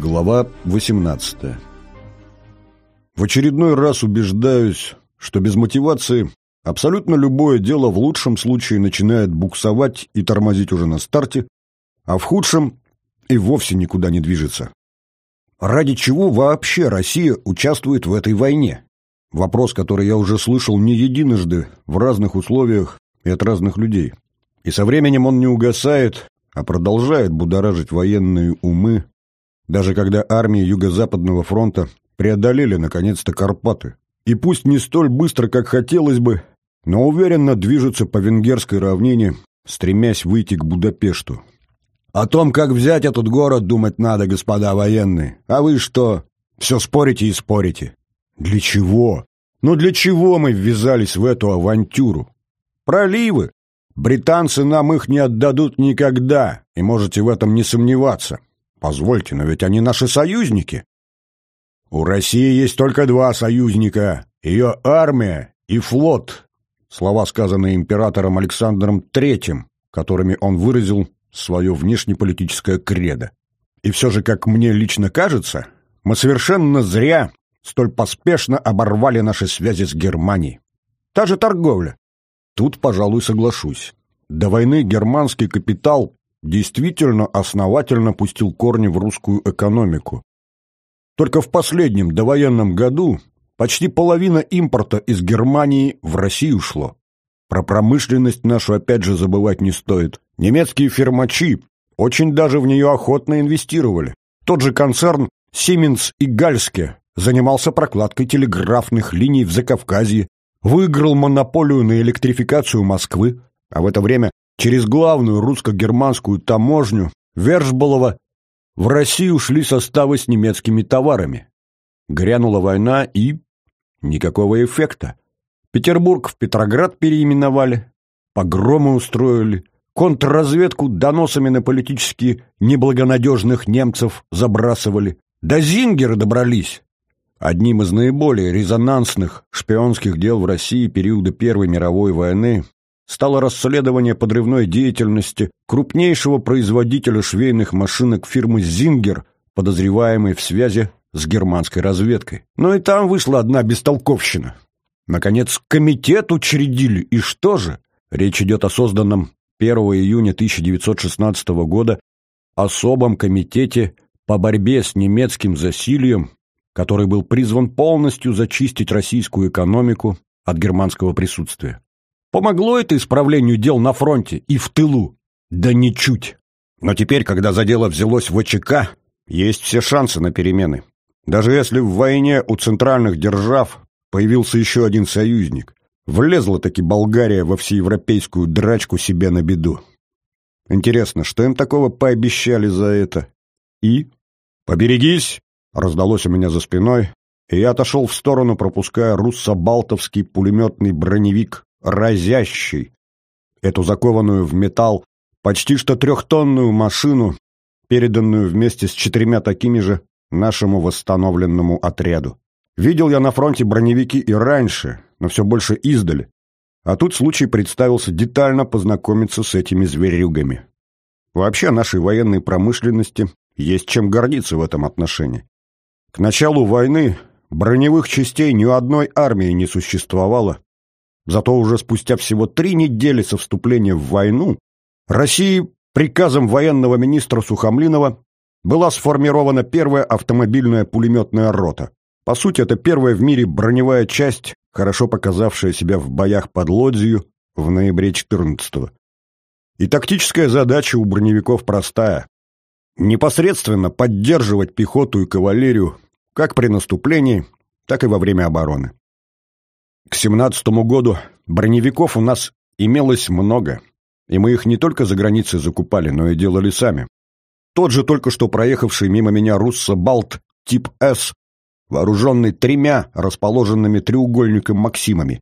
Глава 18 В очередной раз убеждаюсь, что без мотивации абсолютно любое дело в лучшем случае начинает буксовать и тормозить уже на старте, а в худшем и вовсе никуда не движется. Ради чего вообще Россия участвует в этой войне? Вопрос, который я уже слышал не единожды в разных условиях и от разных людей. И со временем он не угасает, а продолжает будоражить военные умы, даже когда армии Юго-Западного фронта преодолели наконец-то Карпаты. И пусть не столь быстро, как хотелось бы, но уверенно движутся по венгерской равнине, стремясь выйти к Будапешту. О том, как взять этот город, думать надо, господа военные. А вы что? Все спорите и спорите. Для чего? Ну для чего мы ввязались в эту авантюру? Проливы. Британцы нам их не отдадут никогда, и можете в этом не сомневаться. Позвольте, но ведь они наши союзники. У России есть только два союзника — ее армия и флот. Слова, сказанные императором Александром III, которыми он выразил свое внешнеполитическое кредо. И все же, как мне лично кажется, мы совершенно зря столь поспешно оборвали наши связи с Германией. Та же торговля. Тут, пожалуй, соглашусь. До войны германский капитал действительно основательно пустил корни в русскую экономику. Только в последнем довоенном году почти половина импорта из Германии в Россию шло. Про промышленность нашу опять же забывать не стоит. Немецкие фирмачи очень даже в нее охотно инвестировали. Тот же концерн «Сименс» и «Гальске» занимался прокладкой телеграфных линий в Закавказье, выиграл монополию на электрификацию Москвы, а в это время через главную русско-германскую таможню Вершболова в Россию шли составы с немецкими товарами. Грянула война и... никакого эффекта. Петербург в Петроград переименовали, погромы устроили, контрразведку доносами на политически неблагонадежных немцев забрасывали. До Зингера добрались. Одним из наиболее резонансных шпионских дел в России периода Первой мировой войны стало расследование подрывной деятельности крупнейшего производителя швейных машинок фирмы «Зингер», подозреваемой в связи с германской разведкой. Но и там вышла одна бестолковщина. Наконец, комитет учредили, и что же? Речь идет о созданном 1 июня 1916 года особом комитете по борьбе с немецким засильем, который был призван полностью зачистить российскую экономику от германского присутствия. Помогло это исправлению дел на фронте и в тылу? Да ничуть. Но теперь, когда за дело взялось ВЧК, есть все шансы на перемены. Даже если в войне у центральных держав появился еще один союзник, влезла-таки Болгария во всеевропейскую драчку себе на беду. Интересно, что им такого пообещали за это? И? «Поберегись!» — раздалось у меня за спиной, и я отошел в сторону, пропуская руссо-балтовский пулеметный броневик разящий, эту закованную в металл почти что трехтонную машину, переданную вместе с четырьмя такими же нашему восстановленному отряду. Видел я на фронте броневики и раньше, но все больше издали. А тут случай представился детально познакомиться с этими зверюгами. Вообще нашей военной промышленности есть чем гордиться в этом отношении. К началу войны броневых частей ни у одной армии не существовало, Зато уже спустя всего три недели со вступления в войну России приказом военного министра Сухомлинова была сформирована первая автомобильная пулеметная рота. По сути, это первая в мире броневая часть, хорошо показавшая себя в боях под Лодзию в ноябре 14-го. И тактическая задача у броневиков простая. Непосредственно поддерживать пехоту и кавалерию как при наступлении, так и во время обороны. К семнадцатому году броневиков у нас имелось много, и мы их не только за границей закупали, но и делали сами. Тот же только что проехавший мимо меня руссо-балт тип «С», вооруженный тремя расположенными треугольником «Максимами».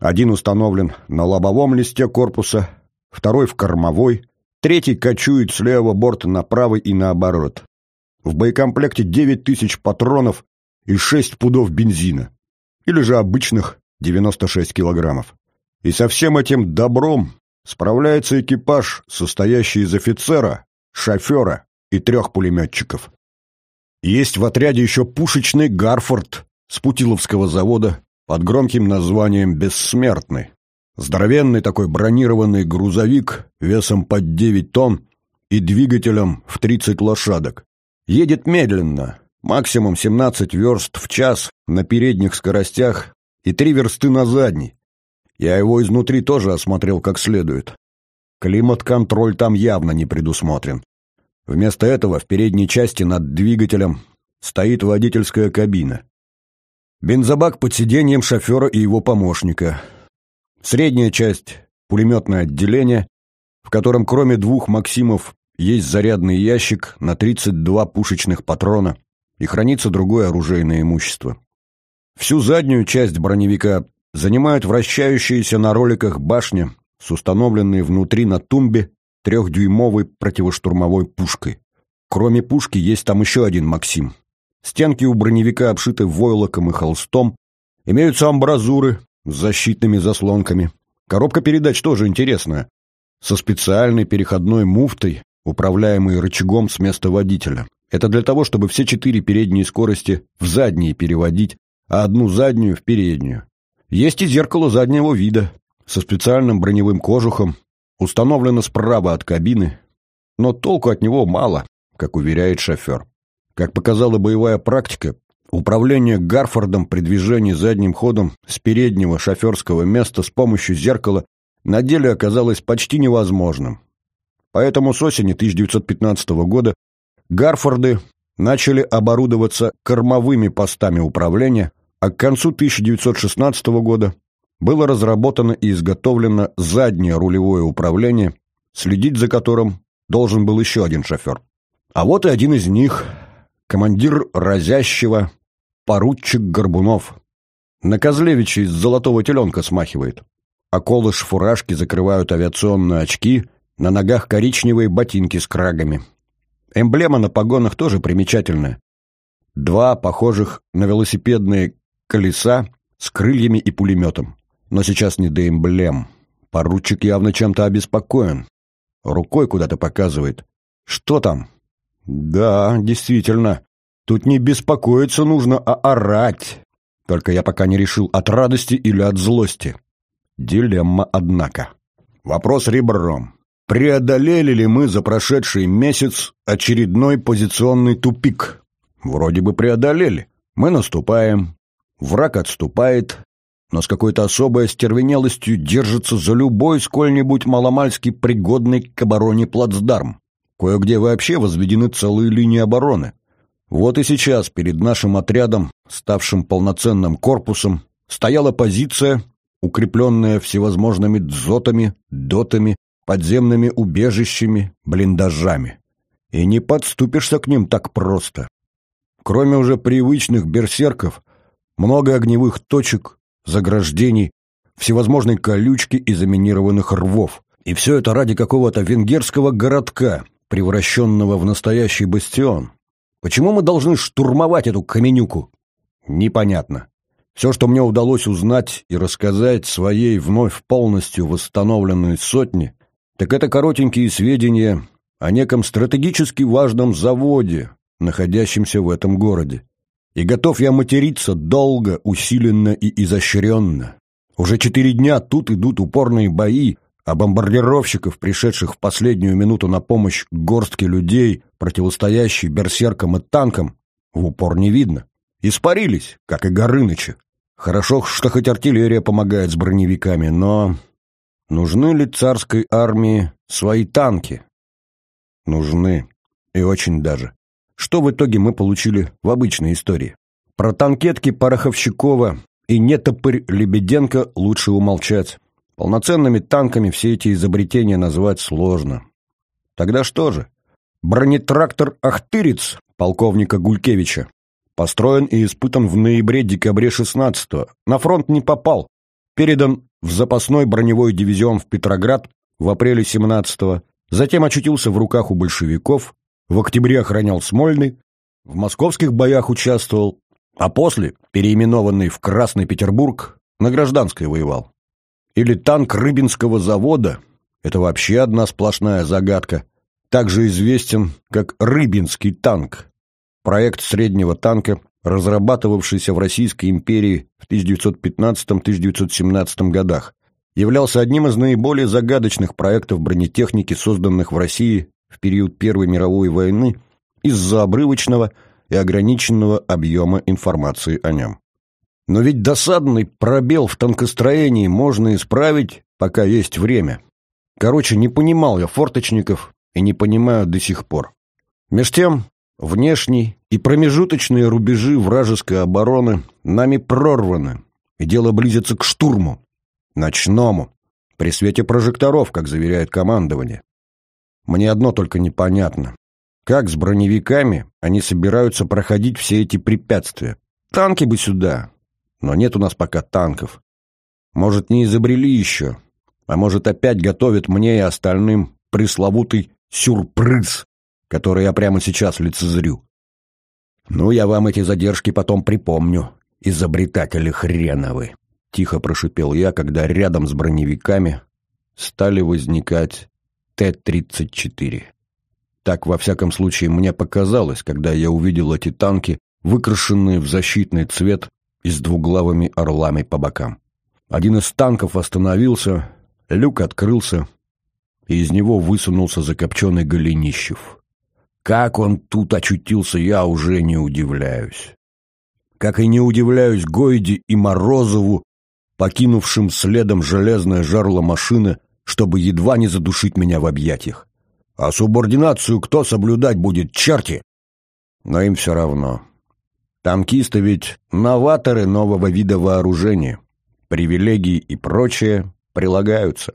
Один установлен на лобовом листе корпуса, второй в кормовой, третий кочует с левого борта на правый и наоборот. В боекомплекте 9 тысяч патронов и 6 пудов бензина. Или же обычных 96 килограммов. И со всем этим добром справляется экипаж, состоящий из офицера, шофера и трех пулеметчиков. Есть в отряде еще пушечный Гарфорд с Путиловского завода под громким названием «Бессмертный». Здоровенный такой бронированный грузовик весом под 9 тонн и двигателем в 30 лошадок. Едет медленно, максимум 17 верст в час на передних скоростях и 3 версты на задней. Я его изнутри тоже осмотрел как следует. Климат-контроль там явно не предусмотрен. Вместо этого в передней части над двигателем стоит водительская кабина. Бензобак под сиденьем шофера и его помощника. Средняя часть — пулеметное отделение, в котором кроме двух «Максимов» есть зарядный ящик на 32 пушечных патрона и хранится другое оружейное имущество. Всю заднюю часть броневика занимает вращающаяся на роликах башня с установленной внутри на тумбе трехдюймовой противоштурмовой пушкой. Кроме пушки есть там еще один «Максим». Стенки у броневика обшиты войлоком и холстом, имеются амбразуры с защитными заслонками. Коробка передач тоже интересная, со специальной переходной муфтой, управляемой рычагом с места водителя. Это для того, чтобы все четыре передние скорости в задние переводить, а одну заднюю в переднюю. Есть и зеркало заднего вида со специальным броневым кожухом, установлено справа от кабины, но толку от него мало, как уверяет шофер. Как показала боевая практика, управление Гарфордом при движении задним ходом с переднего шоферского места с помощью зеркала на деле оказалось почти невозможным. Поэтому с осени 1915 года Гарфорды начали оборудоваться кормовыми постами управления, а к концу 1916 года было разработано и изготовлено заднее рулевое управление, следить за которым должен был еще один шофер. А вот и один из них, командир разящего, поручик Горбунов. На Козлевича из золотого теленка смахивает. А колыш фуражки закрывают авиационные очки, на ногах коричневые ботинки с крагами. Эмблема на погонах тоже примечательная. Два похожих на велосипедные колеса с крыльями и пулеметом. Но сейчас не до эмблем. Поручик явно чем-то обеспокоен. Рукой куда-то показывает. Что там? Да, действительно. Тут не беспокоиться нужно, а орать. Только я пока не решил, от радости или от злости. Дилемма, однако. Вопрос ребром. Преодолели ли мы за прошедший месяц очередной позиционный тупик? Вроде бы преодолели. Мы наступаем. Враг отступает, но с какой-то особой остервенелостью держится за любой сколь-нибудь маломальски пригодный к обороне плацдарм. Кое-где вообще возведены целые линии обороны. Вот и сейчас перед нашим отрядом, ставшим полноценным корпусом, стояла позиция, укрепленная всевозможными дзотами, дотами, подземными убежищами, блиндажами. И не подступишься к ним так просто. Кроме уже привычных берсерков, много огневых точек, заграждений, всевозможной колючки и заминированных рвов. И все это ради какого-то венгерского городка, превращенного в настоящий бастион. Почему мы должны штурмовать эту каменюку? Непонятно. Все, что мне удалось узнать и рассказать своей вновь полностью восстановленной сотне, так это коротенькие сведения о неком стратегически важном заводе, находящемся в этом городе. И готов я материться долго, усиленно и изощренно. Уже четыре дня тут идут упорные бои, а бомбардировщиков, пришедших в последнюю минуту на помощь горстке людей, противостоящей берсеркам и танкам, в упор не видно. Испарились, как и Горыныча. Хорошо, что хоть артиллерия помогает с броневиками, но... Нужны ли царской армии свои танки? Нужны. И очень даже. Что в итоге мы получили в обычной истории? Про танкетки Пороховщикова и нетопырь Лебеденко лучше умолчать. Полноценными танками все эти изобретения назвать сложно. Тогда что же? Бронетрактор «Ахтырец» полковника Гулькевича построен и испытан в ноябре-декабре 16-го. На фронт не попал. Передан в запасной броневой дивизион в Петроград в апреле 17-го. Затем очутился в руках у большевиков, в октябре охранял Смольный, в московских боях участвовал, а после, переименованный в Красный Петербург, на гражданской воевал. Или танк Рыбинского завода – это вообще одна сплошная загадка. Также известен как Рыбинский танк. проект среднего танка, разрабатывавшийся в Российской империи в 1915-1917 годах, являлся одним из наиболее загадочных проектов бронетехники, созданных в России в период Первой мировой войны из-за обрывочного и ограниченного объема информации о нем. Но ведь досадный пробел в танкостроении можно исправить, пока есть время. Короче, не понимал я форточников и не понимаю до сих пор. Меж тем, внешний и промежуточные рубежи вражеской обороны нами прорваны, и дело близится к штурму, ночному, при свете прожекторов, как заверяет командование. Мне одно только непонятно. Как с броневиками они собираются проходить все эти препятствия? Танки бы сюда. Но нет у нас пока танков. Может, не изобрели еще, а может, опять готовят мне и остальным пресловутый сюрприз, который я прямо сейчас лицезрю. Ну, я вам эти задержки потом припомню, изобретатели хреновы. Тихо прошипел я, когда рядом с броневиками стали возникать Т-34. Так, во всяком случае, мне показалось, когда я увидел эти танки, выкрашенные в защитный цвет и с двуглавыми орлами по бокам. Один из танков остановился, люк открылся, и из него высунулся закопченный Голенищев. Как он тут очутился, я уже не удивляюсь. Как и не удивляюсь Гойде и Морозову, покинувшим следом железное жарло машины, чтобы едва не задушить меня в объятиях. А субординацию кто соблюдать будет, черти? Но им все равно. Танкисты ведь новаторы нового вида вооружения. Привилегии и прочее прилагаются.